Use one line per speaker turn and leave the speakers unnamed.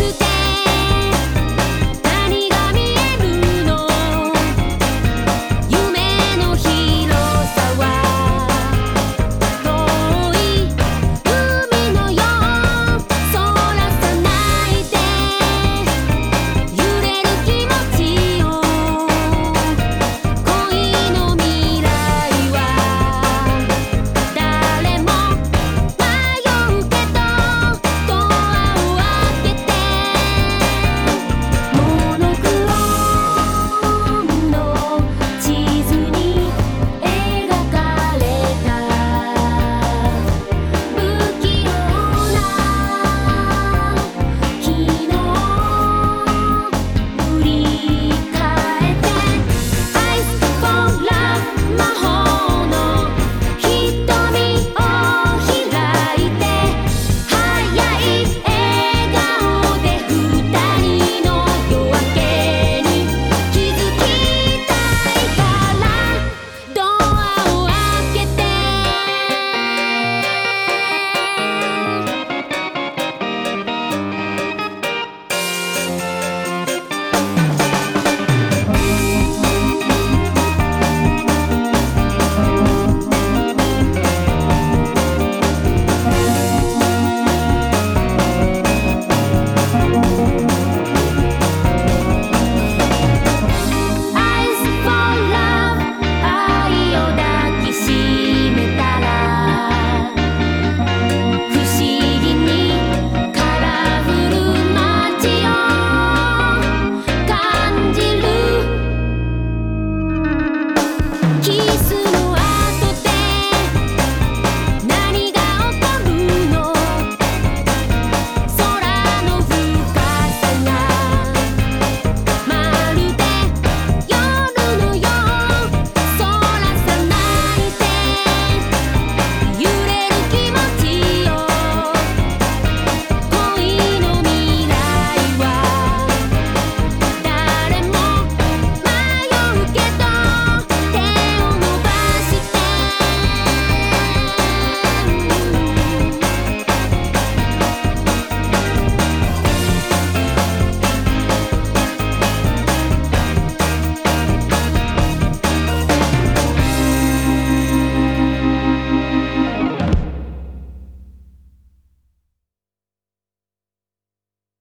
捨て